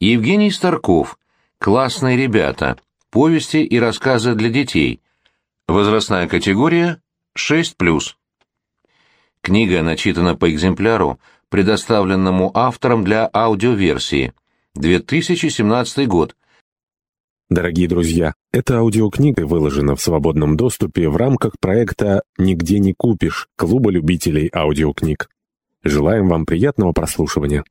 Евгений Старков. Классные ребята. Повести и рассказы для детей. Возрастная категория 6+. Книга начитана по экземпляру, предоставленному автором для аудиоверсии. 2017 год. Дорогие друзья, эта аудиокнига выложена в свободном доступе в рамках проекта «Нигде не купишь» Клуба любителей аудиокниг. Желаем вам приятного прослушивания.